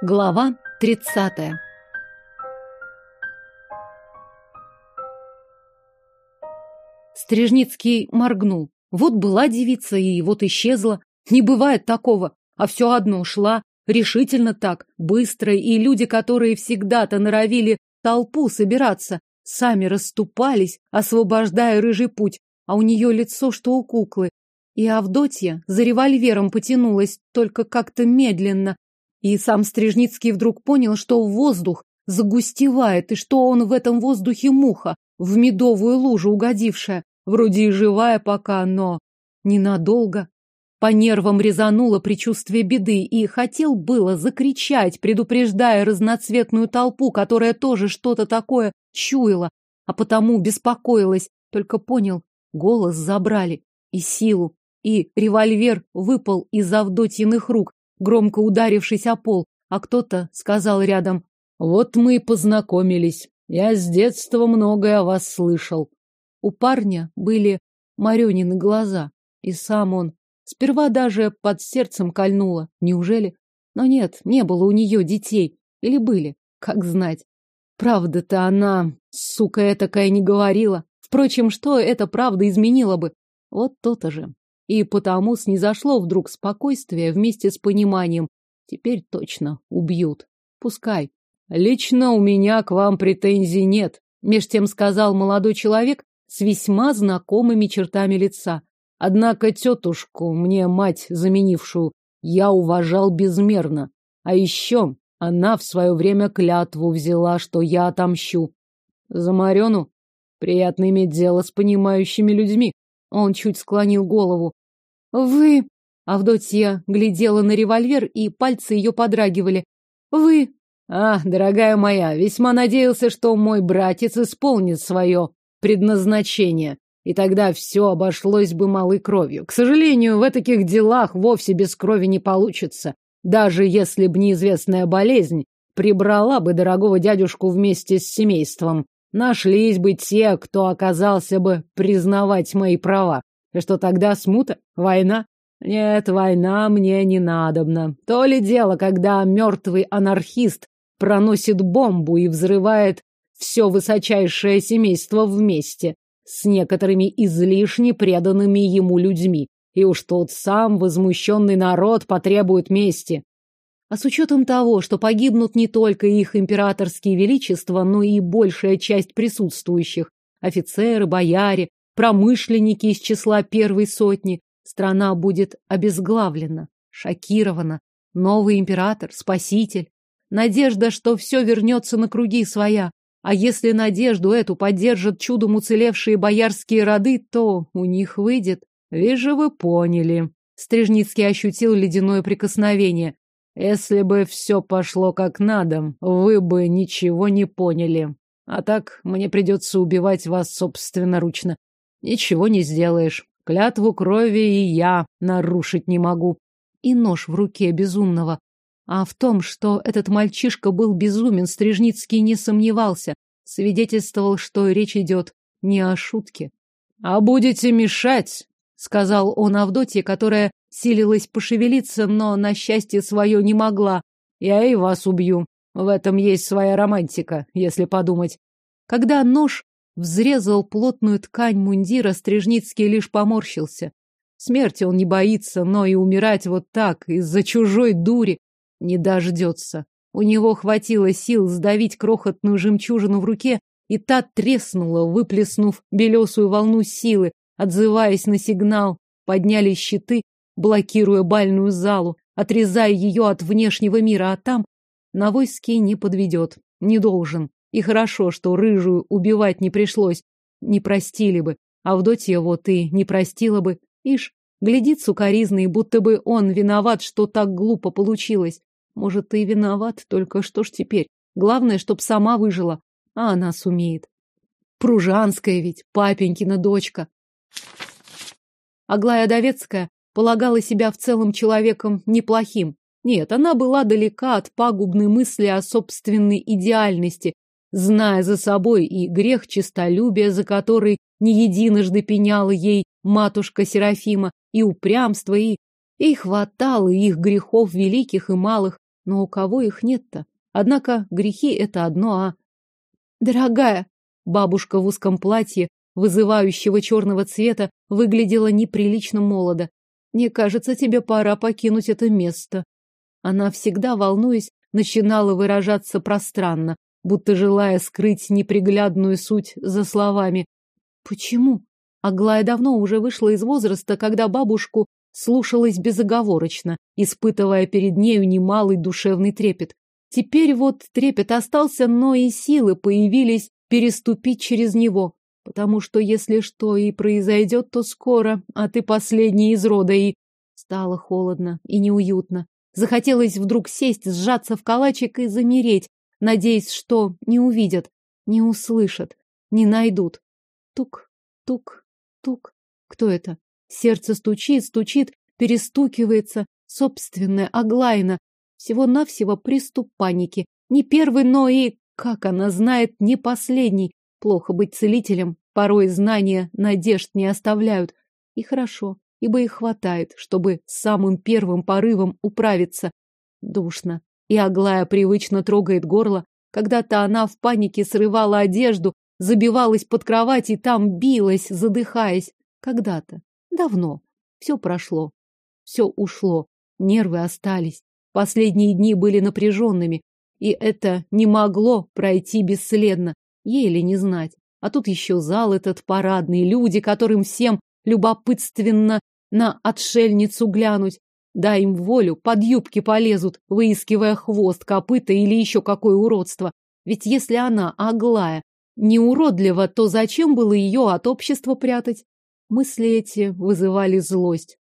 Глава 30. Стрижницкий моргнул. Вот была девица и вот исчезла. Не бывает такого. А все одно шла, решительно так, быстро, и люди, которые всегда-то норовили толпу собираться, сами расступались, освобождая рыжий путь, а у нее лицо, что у куклы. И Авдотья за револьвером потянулась, только как-то медленно, и сам Стрижницкий вдруг понял, что воздух загустевает, и что он в этом воздухе муха, в медовую лужу угодившая, вроде и живая пока, но ненадолго. По нервам резануло предчувствие беды, и хотел было закричать, предупреждая разноцветную толпу, которая тоже что-то такое чуяла, а потому беспокоилась, только понял, голос забрали, и силу, и револьвер выпал из Авдотьиных рук, громко ударившись о пол, а кто-то сказал рядом «Вот мы и познакомились. Я с детства многое о вас слышал». У парня были Марёнины глаза, и сам он. Сперва даже под сердцем кольнуло. Неужели? Но нет, не было у нее детей. Или были? Как знать. Правда-то она, сука этакая, не говорила. Впрочем, что эта правда изменила бы? Вот то-то же. И потому снизошло вдруг спокойствие вместе с пониманием. Теперь точно убьют. Пускай. Лично у меня к вам претензий нет, меж тем сказал молодой человек с весьма знакомыми чертами лица. Однако тетушку, мне мать заменившую, я уважал безмерно. А еще она в свое время клятву взяла, что я отомщу. За Марену приятно иметь дело с понимающими людьми. Он чуть склонил голову. Вы... Авдотья глядела на револьвер, и пальцы ее подрагивали. Вы... А, дорогая моя, весьма надеялся, что мой братец исполнит свое предназначение, и тогда все обошлось бы малой кровью. К сожалению, в таких делах вовсе без крови не получится, даже если б неизвестная болезнь прибрала бы дорогого дядюшку вместе с семейством. Нашлись бы те, кто оказался бы признавать мои права. И что тогда смута? Война? Нет, война мне не надобна. То ли дело, когда мертвый анархист проносит бомбу и взрывает все высочайшее семейство вместе с некоторыми излишне преданными ему людьми. И уж тот сам возмущенный народ потребует мести. А с учетом того, что погибнут не только их императорские величества, но и большая часть присутствующих, офицеры, бояре, промышленники из числа первой сотни, страна будет обезглавлена, шокирована. Новый император, спаситель. Надежда, что все вернется на круги своя. А если надежду эту поддержат чудом уцелевшие боярские роды, то у них выйдет. Вижу, вы поняли. Стрижницкий ощутил ледяное прикосновение. Если бы все пошло как надо, вы бы ничего не поняли. А так мне придется убивать вас собственноручно. Ничего не сделаешь. Клятву крови и я нарушить не могу. И нож в руке безумного. А в том, что этот мальчишка был безумен, Стрижницкий не сомневался. Свидетельствовал, что речь идет не о шутке. — А будете мешать, — сказал он Авдотье, которая силилась пошевелиться, но на счастье свое не могла. — Я и вас убью. В этом есть своя романтика, если подумать. Когда нож взрезал плотную ткань мундира, Стрижницкий лишь поморщился. Смерти он не боится, но и умирать вот так, из-за чужой дури, не дождется. У него хватило сил сдавить крохотную жемчужину в руке, и та треснула, выплеснув белесую волну силы, отзываясь на сигнал. Подняли щиты, блокируя бальную залу, отрезая ее от внешнего мира, а там Навойский не подведет, не должен. И хорошо, что рыжую убивать не пришлось. Не простили бы. А Авдотья вот и не простила бы. Ишь, глядит сукоризный, будто бы он виноват, что так глупо получилось. Может, и виноват, только что ж теперь? Главное, чтоб сама выжила. А она сумеет. Пружанская ведь, папенькина дочка. Аглая Довецкая полагала себя в целом человеком неплохим. Нет, она была далека от пагубной мысли о собственной идеальности, зная за собой и грех честолюбия, за который не единожды пеняла ей матушка Серафима, и упрямство, и... И хватало их грехов великих и малых, Но у кого их нет-то? Однако грехи — это одно, а... Дорогая, бабушка в узком платье, вызывающего черного цвета, выглядела неприлично молодо. Мне кажется, тебе пора покинуть это место. Она всегда, волнуясь, начинала выражаться пространно, будто желая скрыть неприглядную суть за словами. Почему? Аглая давно уже вышла из возраста, когда бабушку слушалась безоговорочно, испытывая перед нею немалый душевный трепет. Теперь вот трепет остался, но и силы появились переступить через него, потому что если что и произойдет, то скоро, а ты последний из рода, и... Стало холодно и неуютно. Захотелось вдруг сесть, сжаться в калачик и замереть, надеясь, что не увидят, не услышат, не найдут. Тук, тук, тук. Кто это? Сердце стучит, стучит, перестукивается. Собственная Аглайна. Всего-навсего приступ паники. Не первый, но и, как она знает, не последний. Плохо быть целителем. Порой знания надежд не оставляют. И хорошо, ибо их хватает, чтобы самым первым порывом управиться. Душно. И Аглая привычно трогает горло. Когда-то она в панике срывала одежду, забивалась под кровать и там билась, задыхаясь. Когда-то. Давно. Все прошло. Все ушло. Нервы остались. Последние дни были напряженными. И это не могло пройти бесследно. Еле не знать. А тут еще зал этот парадный, люди, которым всем любопытственно на отшельницу глянуть. Дай им волю, под юбки полезут, выискивая хвост, копыта или еще какое уродство. Ведь если она, Аглая, не уродлива, то зачем было ее от общества прятать? Мысли эти вызывали злость.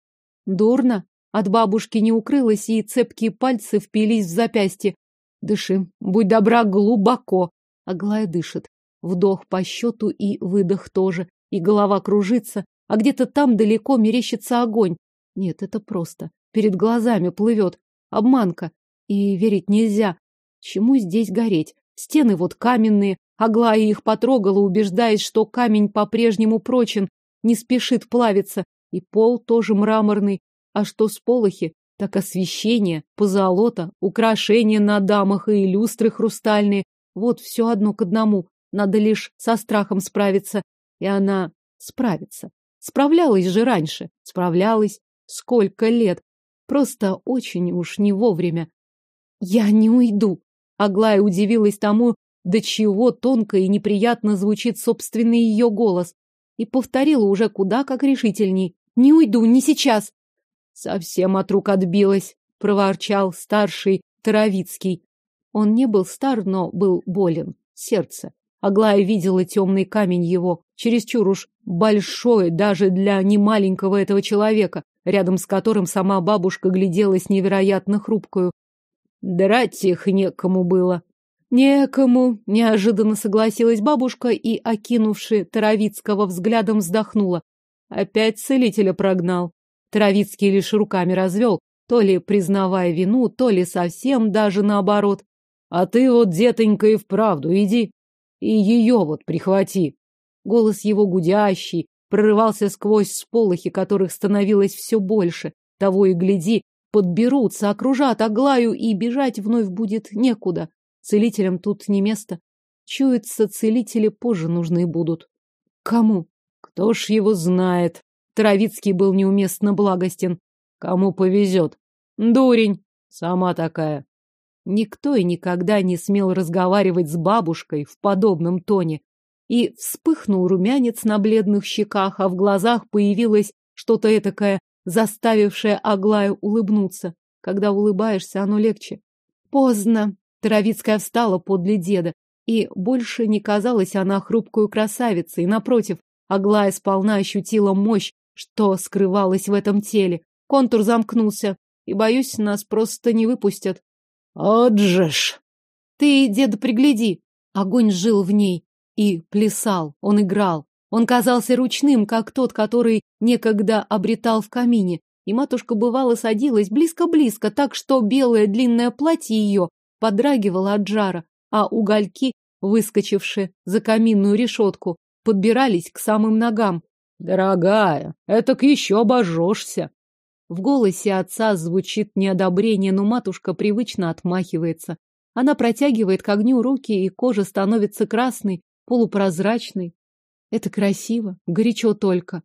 Дурно. От бабушки не укрылась, и цепкие пальцы впились в запястье. Дыши, будь добра, глубоко. Аглая дышит. Вдох по счету и выдох тоже. И голова кружится, а где-то там далеко мерещится огонь. Нет, это просто. Перед глазами плывет. Обманка. И верить нельзя. Чему здесь гореть? Стены вот каменные. Аглая их потрогала, убеждаясь, что камень по-прежнему прочен, не спешит плавиться. И пол тоже мраморный. А что с полохи? Так освещение, позолота, украшения на дамах и люстры хрустальные. Вот все одно к одному. Надо лишь со страхом справиться. И она справится. Справлялась же раньше. Справлялась. Сколько лет. Просто очень уж не вовремя. Я не уйду. Аглая удивилась тому, до чего тонко и неприятно звучит собственный ее голос. И повторила уже куда как решительней. Не уйду, не сейчас. Совсем от рук отбилась, проворчал старший Таровицкий. Он не был стар, но был болен. Сердце. Аглая видела темный камень его, чересчур уж большой даже для немаленького этого человека, рядом с которым сама бабушка гляделась невероятно хрупкую. Драть их некому было. Некому, неожиданно согласилась бабушка и, окинувши Таровицкого взглядом, вздохнула. Опять целителя прогнал. Таровицкий лишь руками развел, то ли признавая вину, то ли совсем даже наоборот. А ты вот, детонька, и вправду иди. И ее вот прихвати. Голос его гудящий прорывался сквозь сполохи, которых становилось все больше. Того и гляди, подберутся, окружат Аглаю, и бежать вновь будет некуда. Целителям тут не место. Чуется, целители позже нужны будут. Кому? Кто ж его знает? Травицкий был неуместно благостен. Кому повезет? Дурень. Сама такая. Никто и никогда не смел разговаривать с бабушкой в подобном тоне. И вспыхнул румянец на бледных щеках, а в глазах появилось что-то этакое, заставившее Аглаю улыбнуться. Когда улыбаешься, оно легче. Поздно. Травицкая встала подле деда, и больше не казалась она хрупкую красавицей. Напротив, Аглая сполна ощутила мощь, что скрывалась в этом теле. Контур замкнулся, и, боюсь, нас просто не выпустят. Отжешь! Ты, деда, пригляди. Огонь жил в ней и плясал, он играл. Он казался ручным, как тот, который некогда обретал в камине. И матушка бывало садилась близко-близко, так что белое длинное платье ее подрагивало от жара, а угольки, выскочившие за каминную решетку, подбирались к самым ногам. Дорогая, это к еще обожжешься. В голосе отца звучит неодобрение, но матушка привычно отмахивается. Она протягивает к огню руки, и кожа становится красной, полупрозрачной. Это красиво, горячо только.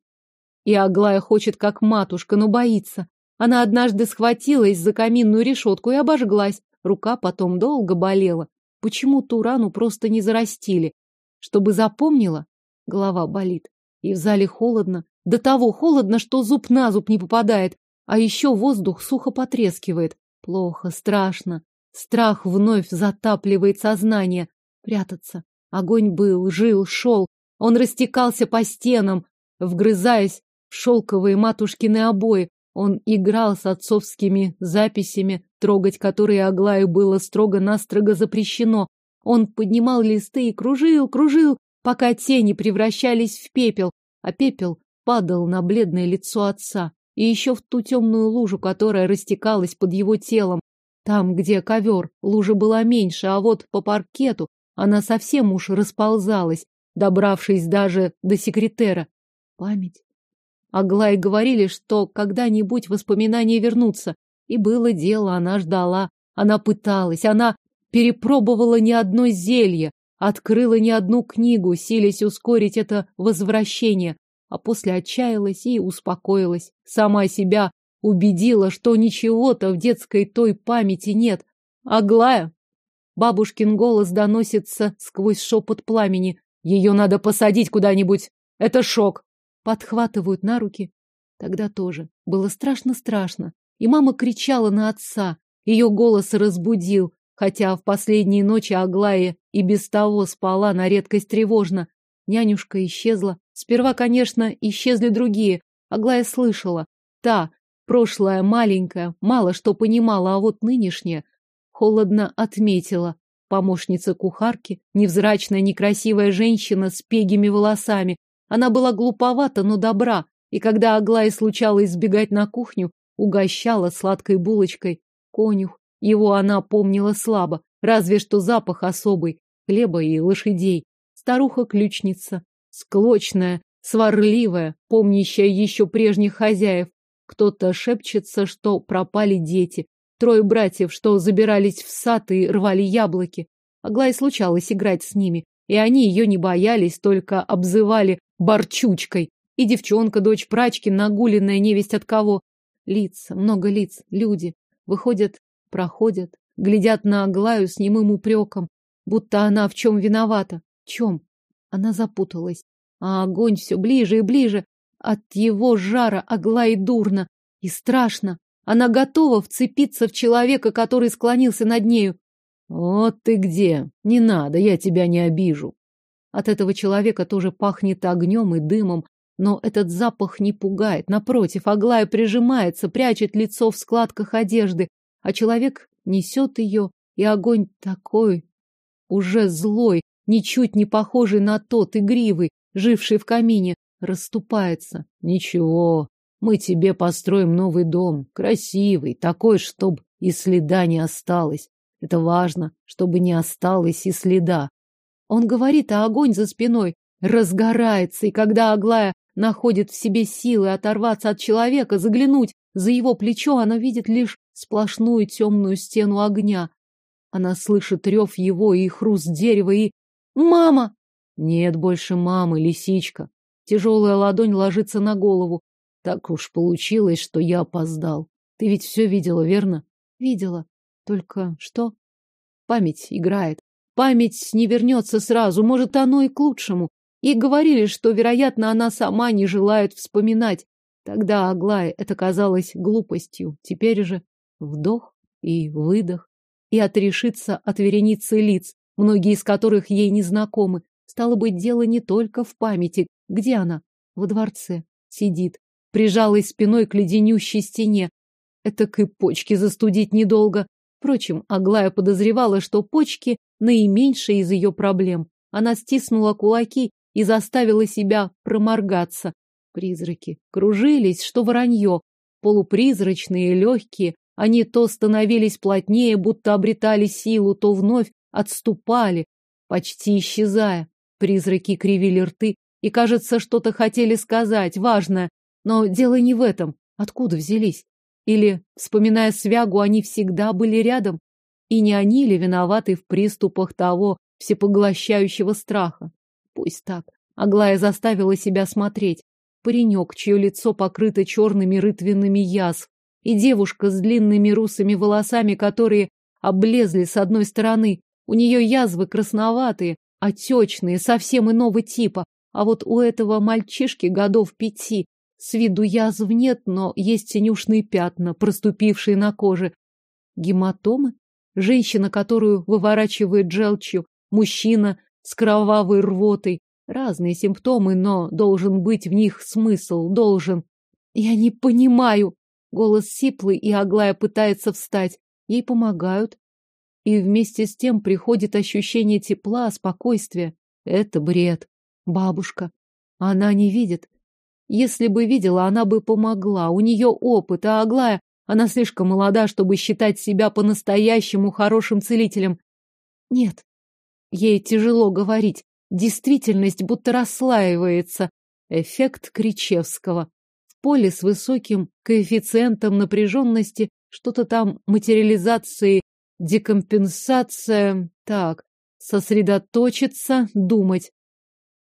И Аглая хочет, как матушка, но боится. Она однажды схватилась за каминную решетку и обожглась. Рука потом долго болела. Почему ту рану просто не зарастили? Чтобы запомнила? Голова болит. И в зале холодно. До того холодно, что зуб на зуб не попадает. А еще воздух сухо потрескивает. Плохо, страшно. Страх вновь затапливает сознание. Прятаться. Огонь был, жил, шел. Он растекался по стенам, вгрызаясь в шелковые матушкины обои. Он играл с отцовскими записями, трогать которые Аглае было строго-настрого запрещено. Он поднимал листы и кружил, кружил, пока тени превращались в пепел, а пепел падал на бледное лицо отца и еще в ту темную лужу, которая растекалась под его телом. Там, где ковер, лужа была меньше, а вот по паркету она совсем уж расползалась, добравшись даже до секретера. Память. Аглае говорили, что когда-нибудь воспоминания вернутся. И было дело, она ждала, она пыталась, она перепробовала не одно зелье, открыла не одну книгу, силясь ускорить это возвращение а после отчаялась и успокоилась. Сама себя убедила, что ничего-то в детской той памяти нет. Аглая! Бабушкин голос доносится сквозь шепот пламени. Ее надо посадить куда-нибудь. Это шок. Подхватывают на руки. Тогда тоже. Было страшно-страшно. И мама кричала на отца. Ее голос разбудил, хотя в последние ночи Аглая и без того спала на редкость тревожно. Нянюшка исчезла. Сперва, конечно, исчезли другие. Аглая слышала. Та, прошлая, маленькая, мало что понимала, а вот нынешняя холодно отметила. Помощница кухарки, невзрачная, некрасивая женщина с пегими волосами. Она была глуповата, но добра, и когда Аглае случалось сбегать на кухню, угощала сладкой булочкой. Конюх, его она помнила слабо, разве что запах особый, хлеба и лошадей старуха-ключница, склочная, сварливая, помнящая еще прежних хозяев. Кто-то шепчется, что пропали дети. Трое братьев, что забирались в сад и рвали яблоки. Аглае случалось играть с ними, и они ее не боялись, только обзывали борчучкой. И девчонка, дочь прачки, нагуленная невесть от кого. Лица, много лиц, люди. Выходят, проходят, глядят на Аглаю с немым упреком, будто она в чем виновата чем? Она запуталась. А огонь все ближе и ближе. От его жара Аглае дурно и страшно. Она готова вцепиться в человека, который склонился над нею. Вот ты где! Не надо, я тебя не обижу. От этого человека тоже пахнет огнем и дымом, но этот запах не пугает. Напротив, Аглая прижимается, прячет лицо в складках одежды, а человек несет ее, и огонь такой, уже злой, ничуть не похожий на тот игривый, живший в камине, расступается. Ничего, мы тебе построим новый дом, красивый, такой, чтоб и следа не осталось. Это важно, чтобы не осталось и следа. Он говорит, а огонь за спиной разгорается, и когда Аглая находит в себе силы оторваться от человека, заглянуть за его плечо, она видит лишь сплошную темную стену огня. Она слышит рев его и хруст дерева, и Мама! Нет больше мамы, лисичка. Тяжелая ладонь ложится на голову. Так уж получилось, что я опоздал. Ты ведь все видела, верно? Видела. Только что? Память играет. Память не вернется сразу, может, оно и к лучшему. И говорили, что, вероятно, она сама не желает вспоминать. Тогда Аглае это казалось глупостью. Теперь же вдох и выдох. И отрешиться от вереницы лиц многие из которых ей не знакомы. Стало быть, дело не только в памяти. Где она? Во дворце. Сидит. Прижалась спиной к леденющей стене. Это и почки застудить недолго. Впрочем, Аглая подозревала, что почки наименьшие из ее проблем. Она стиснула кулаки и заставила себя проморгаться. Призраки кружились, что воронье. Полупризрачные, легкие. Они то становились плотнее, будто обретали силу, то вновь отступали, почти исчезая. Призраки кривили рты и, кажется, что-то хотели сказать, важное. Но дело не в этом. Откуда взялись? Или, вспоминая свягу, они всегда были рядом? И не они ли виноваты в приступах того всепоглощающего страха? Пусть так. Аглая заставила себя смотреть. Паренек, чье лицо покрыто черными рытвенными язв, и девушка с длинными русыми волосами, которые облезли с одной стороны. У нее язвы красноватые, отечные, совсем иного типа. А вот у этого мальчишки годов пяти с виду язв нет, но есть синюшные пятна, проступившие на коже. Гематомы? Женщина, которую выворачивает желчью, мужчина с кровавой рвотой. Разные симптомы, но должен быть в них смысл, должен. Я не понимаю. Голос сиплый, и Аглая пытается встать. Ей помогают. И вместе с тем приходит ощущение тепла, спокойствия. Это бред. Бабушка. Она не видит. Если бы видела, она бы помогла. У нее опыт, а Аглая, она слишком молода, чтобы считать себя по-настоящему хорошим целителем. Нет. Ей тяжело говорить. Действительность будто расслаивается. Эффект Кричевского. В поле с высоким коэффициентом напряженности что-то там материализации, декомпенсация. Так, сосредоточиться, думать.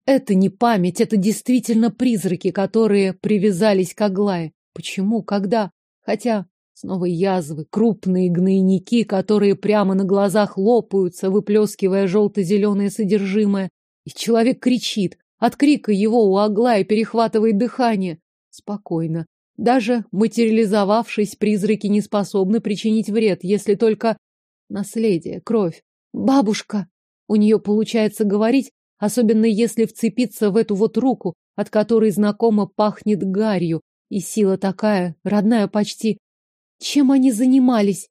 Это не память, это действительно призраки, которые привязались к Аглае. Почему? Когда? Хотя снова язвы, крупные гнойники, которые прямо на глазах лопаются, выплескивая желто-зеленое содержимое. И человек кричит. От крика его у Аглаи перехватывает дыхание. Спокойно. Даже материализовавшись, призраки не способны причинить вред, если только наследие, кровь. Бабушка! У нее получается говорить, особенно если вцепиться в эту вот руку, от которой знакомо пахнет гарью, и сила такая, родная почти. Чем они занимались?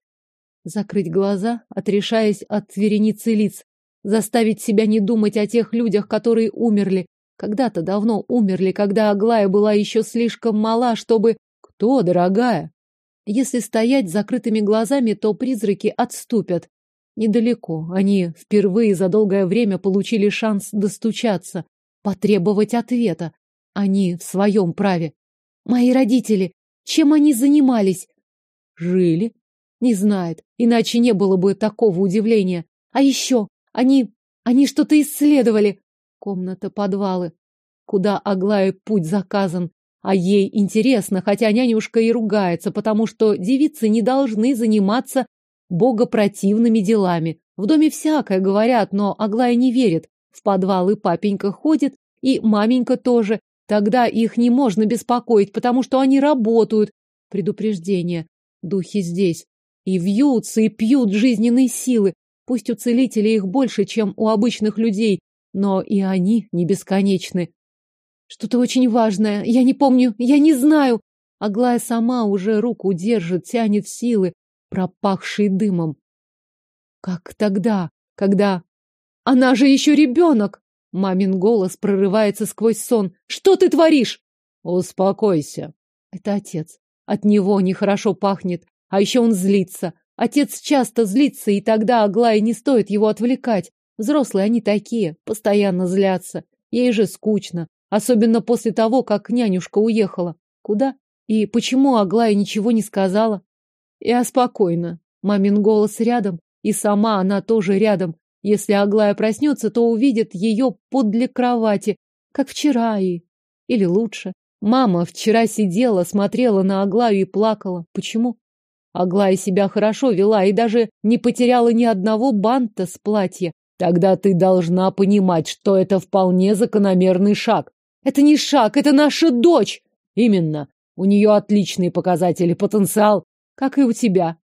Закрыть глаза, отрешаясь от вереницы лиц, заставить себя не думать о тех людях, которые умерли, когда-то давно умерли, когда Аглая была еще слишком мала, чтобы... Кто, дорогая? Если стоять с закрытыми глазами, то призраки отступят. Недалеко. Они впервые за долгое время получили шанс достучаться, потребовать ответа. Они в своем праве. Мои родители, чем они занимались? Жили? Не знает, иначе не было бы такого удивления. А еще, они... они что-то исследовали. Комната подвалы, куда Аглае путь заказан. А ей интересно, хотя нянюшка и ругается, потому что девицы не должны заниматься богопротивными делами. В доме всякое говорят, но Аглая не верит. В подвалы папенька ходит, и маменька тоже. Тогда их не можно беспокоить, потому что они работают. Предупреждение. Духи здесь. И вьются, и пьют жизненные силы. Пусть у целителей их больше, чем у обычных людей, но и они не бесконечны. Что-то очень важное. Я не помню, я не знаю. Аглая сама уже руку держит, тянет силы, пропахшие дымом. Как тогда, когда... Она же еще ребенок! Мамин голос прорывается сквозь сон. Что ты творишь? Успокойся. Это отец. От него нехорошо пахнет. А еще он злится. Отец часто злится, и тогда Аглае не стоит его отвлекать. Взрослые они такие, постоянно злятся. Ей же скучно, особенно после того, как нянюшка уехала. Куда? И почему Аглая ничего не сказала? Я спокойно. Мамин голос рядом, и сама она тоже рядом. Если Аглая проснется, то увидит ее подле кровати, как вчера и... Или лучше. Мама вчера сидела, смотрела на Аглаю и плакала. Почему? Аглая себя хорошо вела и даже не потеряла ни одного банта с платья. Тогда ты должна понимать, что это вполне закономерный шаг. Это не шаг, это наша дочь. Именно. У нее отличные показатели, потенциал, как и у тебя.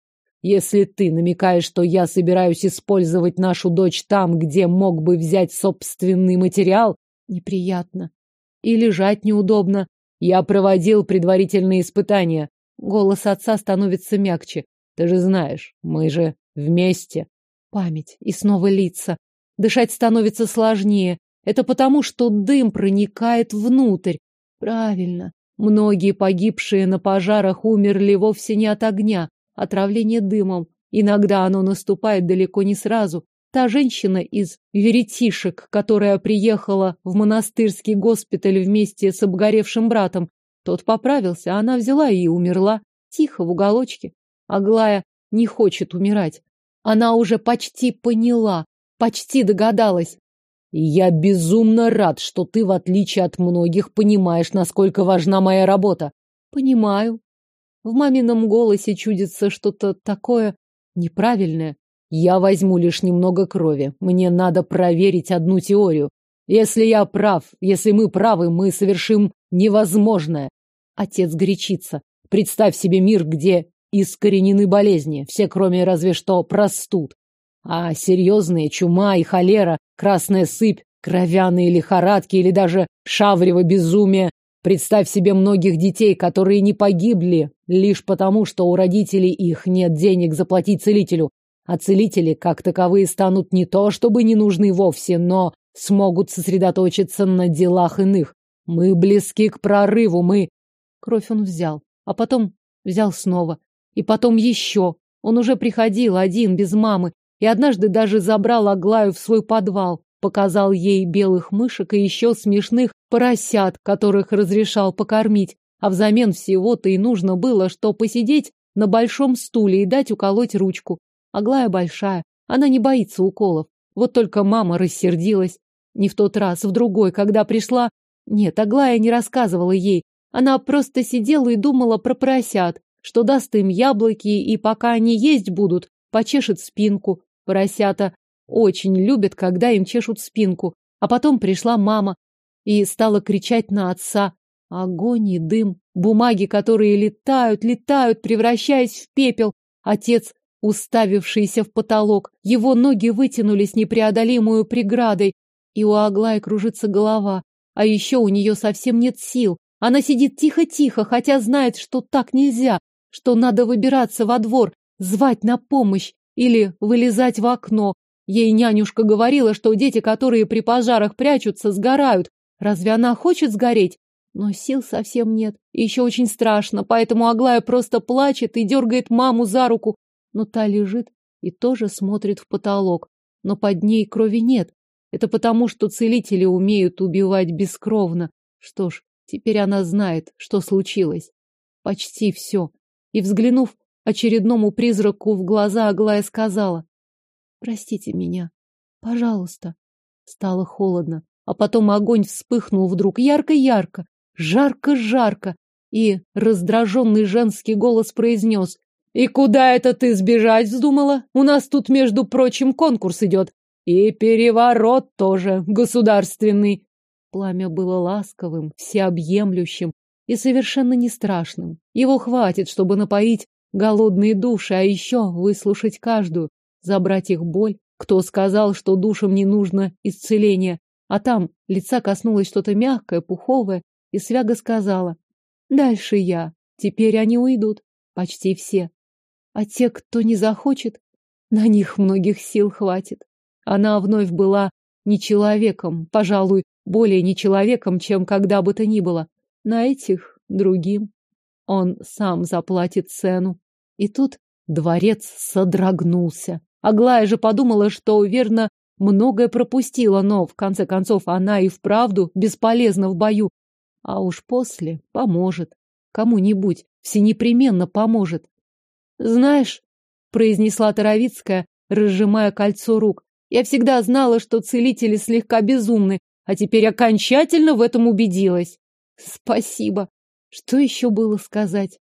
Если ты намекаешь, что я собираюсь использовать нашу дочь там, где мог бы взять собственный материал, неприятно. И лежать неудобно. Я проводил предварительные испытания. Голос отца становится мягче. Ты же знаешь, мы же вместе. Память и снова лица. Дышать становится сложнее. Это потому, что дым проникает внутрь. Правильно. Многие погибшие на пожарах умерли вовсе не от огня, отравление дымом. Иногда оно наступает далеко не сразу. Та женщина из веретишек, которая приехала в монастырский госпиталь вместе с обгоревшим братом, тот поправился, а она взяла и умерла. тихо в уголочке. Аглая не хочет умирать. Она уже почти поняла, почти догадалась. Я безумно рад, что ты, в отличие от многих, понимаешь, насколько важна моя работа. Понимаю. В мамином голосе чудится что-то такое неправильное. Я возьму лишь немного крови. Мне надо проверить одну теорию. Если я прав, если мы правы, мы совершим невозможное. Отец горячится. Представь себе мир, где искоренены болезни, все кроме разве что простуд. А серьезные чума и холера, красная сыпь, кровяные лихорадки или даже шаврево безумие. Представь себе многих детей, которые не погибли лишь потому, что у родителей их нет денег заплатить целителю. А целители, как таковые, станут не то чтобы не нужны вовсе, но смогут сосредоточиться на делах иных. Мы близки к прорыву, мы... Кровь он взял, а потом взял снова. И потом еще. Он уже приходил один, без мамы, и однажды даже забрал Аглаю в свой подвал, показал ей белых мышек и еще смешных поросят, которых разрешал покормить, а взамен всего-то и нужно было, что посидеть на большом стуле и дать уколоть ручку. Аглая большая, она не боится уколов. Вот только мама рассердилась. Не в тот раз, в другой, когда пришла... Нет, Аглая не рассказывала ей. Она просто сидела и думала про поросят, что даст им яблоки, и пока они есть будут, почешет спинку, Поросята очень любят, когда им чешут спинку. А потом пришла мама и стала кричать на отца. Огонь и дым, бумаги, которые летают, летают, превращаясь в пепел. Отец, уставившийся в потолок, его ноги вытянулись непреодолимую преградой, и у Аглаи кружится голова. А еще у нее совсем нет сил. Она сидит тихо-тихо, хотя знает, что так нельзя, что надо выбираться во двор, звать на помощь. Или вылезать в окно. Ей нянюшка говорила, что дети, которые при пожарах прячутся, сгорают. Разве она хочет сгореть? Но сил совсем нет. И еще очень страшно, поэтому Аглая просто плачет и дергает маму за руку. Но та лежит и тоже смотрит в потолок. Но под ней крови нет. Это потому, что целители умеют убивать бескровно. Что ж, теперь она знает, что случилось. Почти все. И, взглянув Очередному призраку в глаза Аглая сказала. «Простите меня. Пожалуйста». Стало холодно, а потом огонь вспыхнул вдруг ярко-ярко, жарко-жарко, и раздраженный женский голос произнес. «И куда это ты сбежать вздумала? У нас тут, между прочим, конкурс идет. И переворот тоже государственный». Пламя было ласковым, всеобъемлющим и совершенно не страшным. Его хватит, чтобы напоить голодные души, а еще выслушать каждую, забрать их боль. Кто сказал, что душам не нужно исцеление? А там лица коснулось что-то мягкое, пуховое, и Свяга сказала, «Дальше я. Теперь они уйдут. Почти все. А те, кто не захочет, на них многих сил хватит». Она вновь была не человеком, пожалуй, более не человеком, чем когда бы то ни было. На этих другим. Он сам заплатит цену. И тут дворец содрогнулся. Аглая же подумала, что, верно, многое пропустила, но, в конце концов, она и вправду бесполезна в бою. А уж после поможет. Кому-нибудь всенепременно поможет. «Знаешь», — произнесла Таровицкая, разжимая кольцо рук, «я всегда знала, что целители слегка безумны, а теперь окончательно в этом убедилась». «Спасибо». Что еще было сказать?